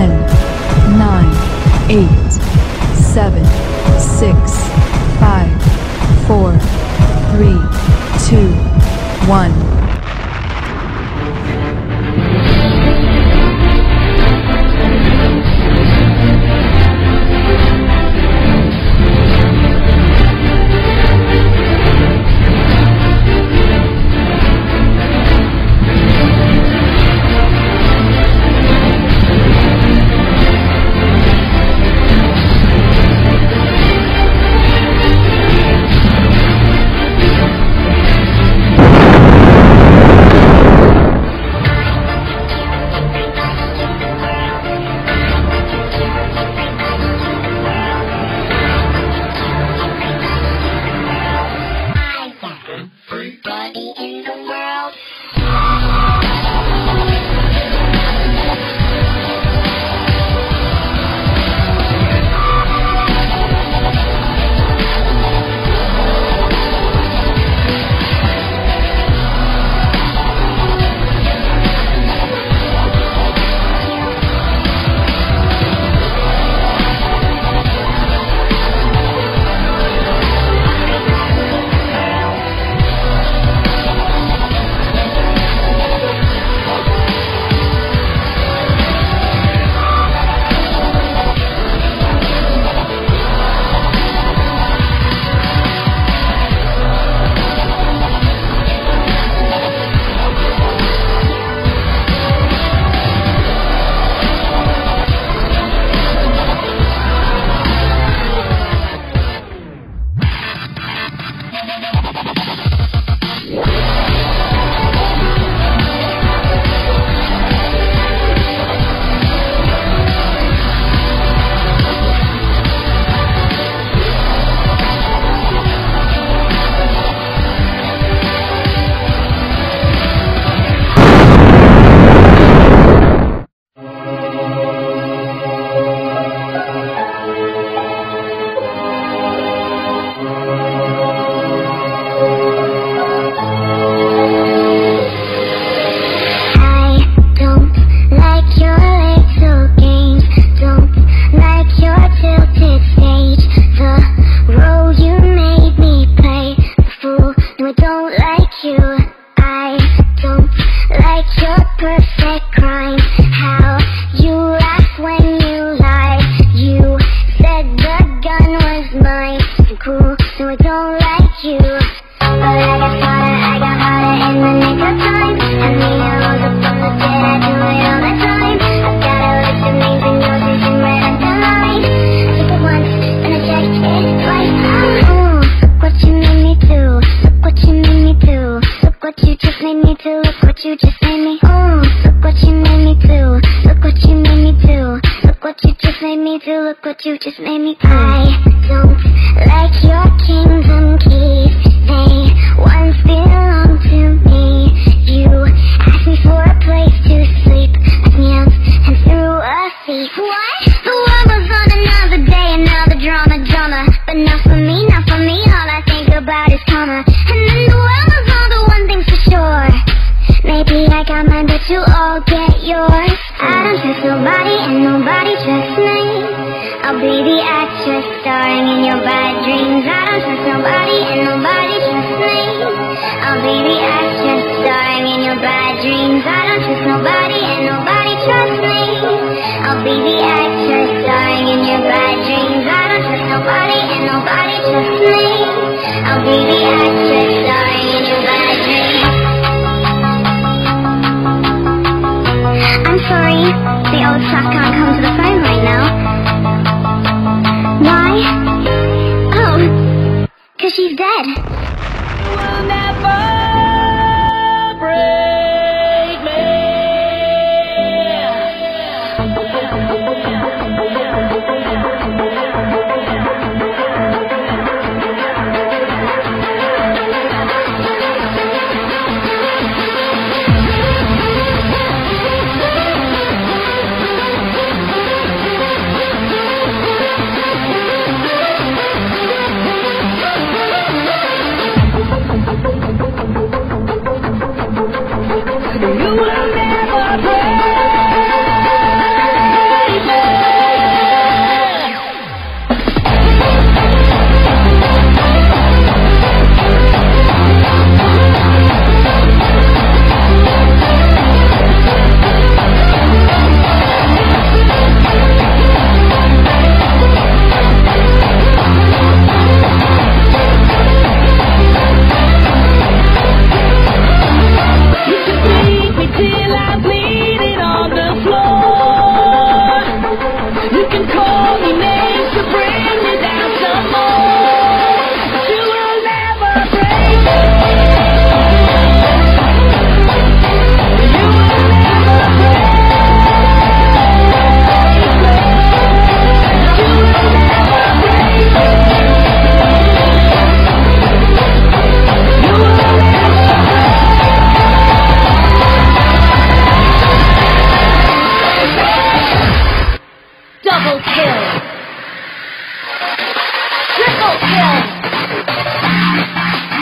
10, 9, 8, 7, 6, 5, 4, 3, 2, 1. You just made me do. Look what you just made me. I don't like your kingdom keys. They once belonged to me. You asked me for a place to sleep, asked me out and threw a thief. What? The world goes on another day, another drama, drama. But not for me, not for me. All I think about is karma. And then the world knows all the one thing for sure. Maybe I got mine, but you all get yours. I don't trust nobody, and nobody be the actress starring in your bad dreams. I don't trust nobody, and nobody trusts me. I'll be the actress starring in your bad dreams. I don't trust nobody, and nobody trusts me. I'll be the actress starring in your bad dreams. I don't trust nobody, and nobody trusts me. I'll be the actress starring in your bad dreams. I'm sorry, the old stuff can't come to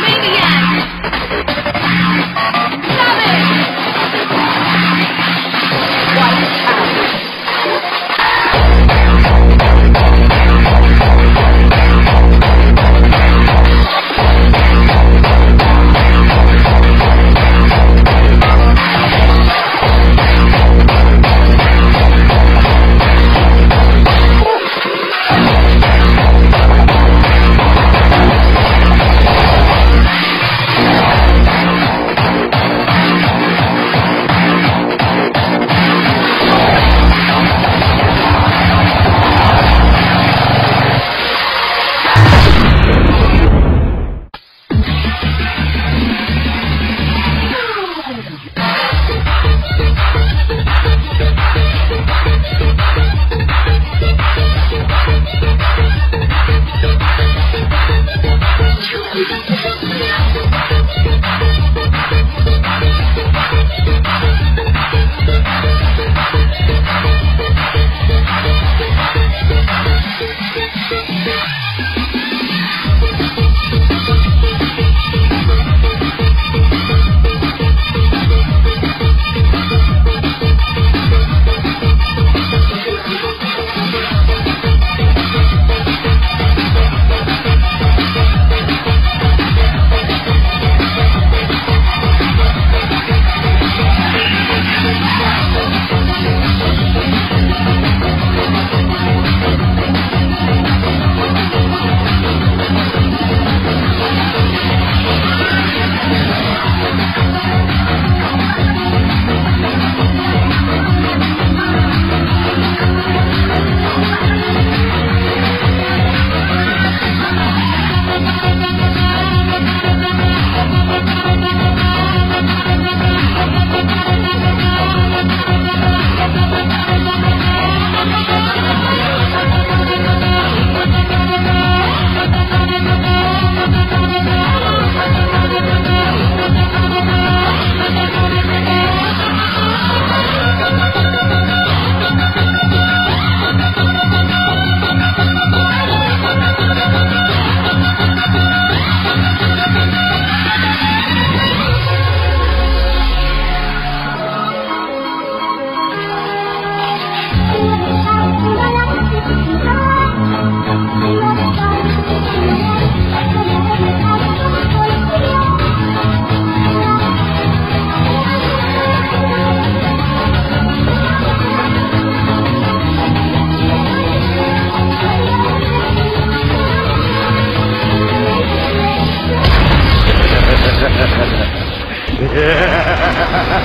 Maniac. Savage.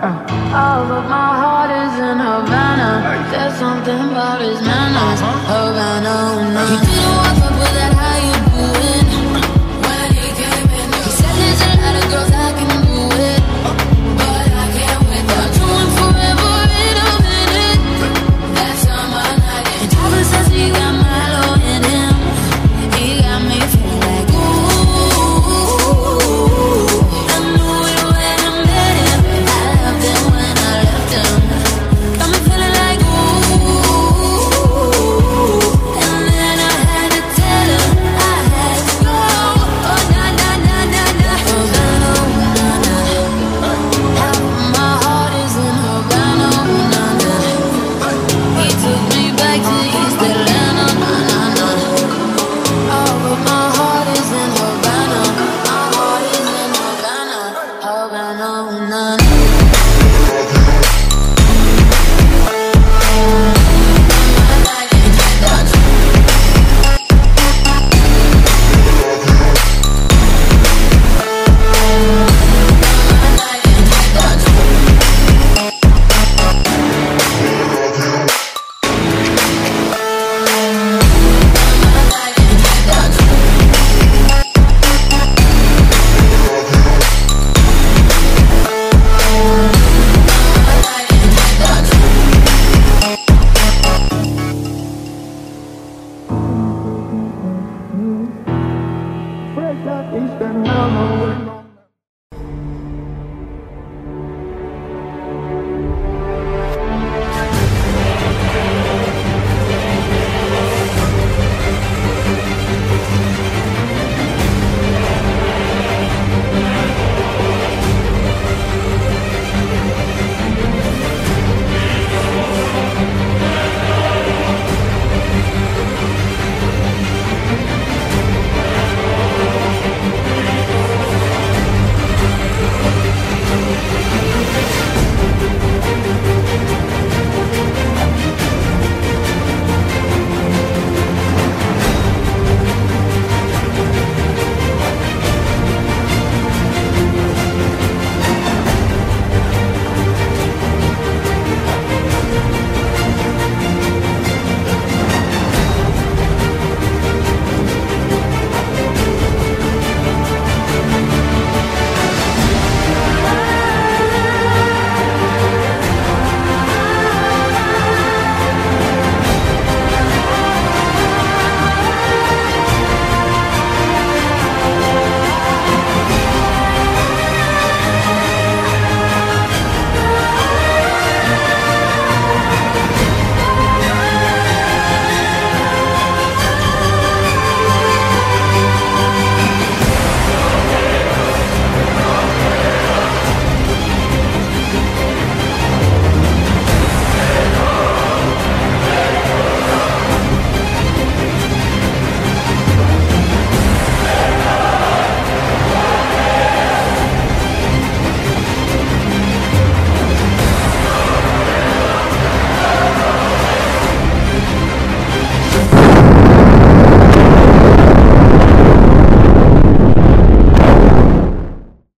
Uh, all of my heart is in Havana. There's something about his manners. Uh-huh. Oh, Havana, oh, no. You do what